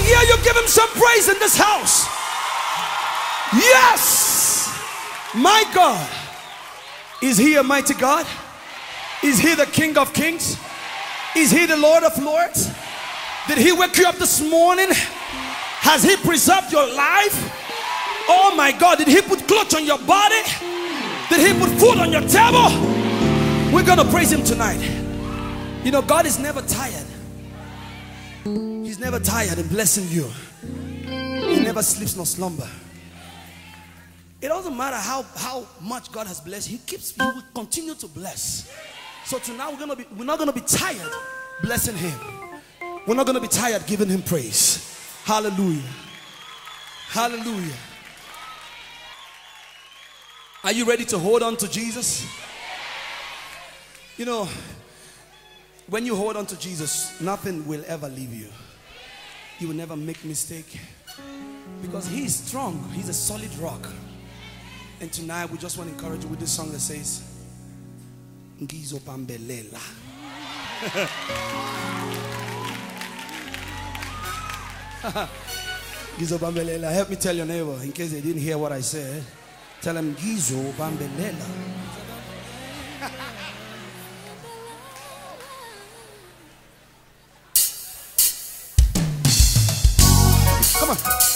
hear you give him some praise in this house. Yes, my God. Is he a mighty God? Is he the King of Kings? Is he the Lord of Lords? Did he wake you up this morning? Has he preserved your life? Oh my God, did he put clothes on your body? Did he put food on your table? We're gonna praise him tonight. You know, God is never tired. He's never tired in blessing you. He never sleeps nor slumber. It doesn't matter how, how much God has blessed, He keeps He will continue to bless. So tonight we're gonna be we're not gonna be tired blessing Him. We're not gonna be tired giving Him praise. Hallelujah. Hallelujah. Are you ready to hold on to Jesus? You know, when you hold on to Jesus, nothing will ever leave you. You will never make mistake because he is strong. He's a solid rock. And tonight we just want to encourage you with this song that says, Ngizo Bambelela. Gizo Bambelela. Help me tell your neighbor in case they didn't hear what I said. Tell him Gizo Bambelela. Come on.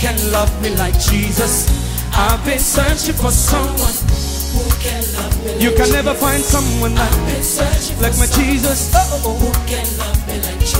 can love me like Jesus. I've been searching for someone who can love me like You can never find someone like, I've been searching for like my someone Jesus. Oh, who can love me like Jesus.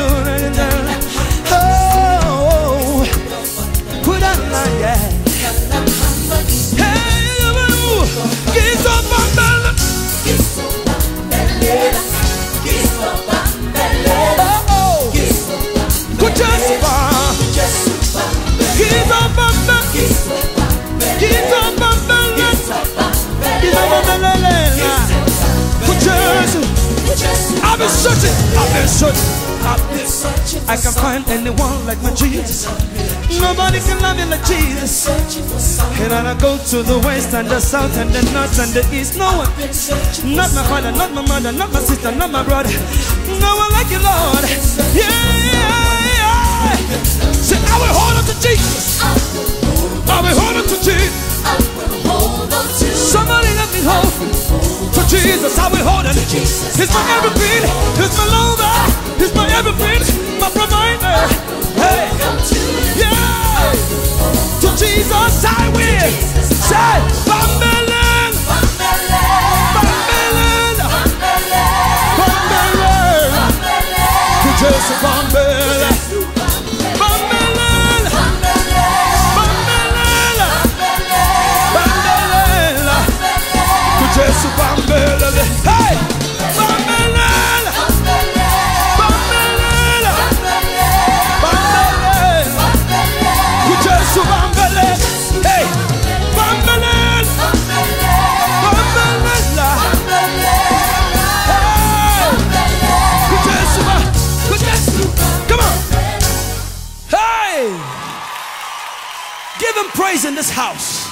I can find anyone like my Jesus. Nobody can love me like Jesus. And I go to the west and the south and the north and the east. No one, not my father, not my mother, not my sister, not my brother. No one like you, Lord. Yeah, yeah, yeah. Say, I will hold on to Jesus. I will hold on to Jesus. Somebody let me hold to Jesus. I will hold on. To Jesus. He's my everything. He's my lover. He's my everything. Praise in this house.